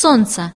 солнца.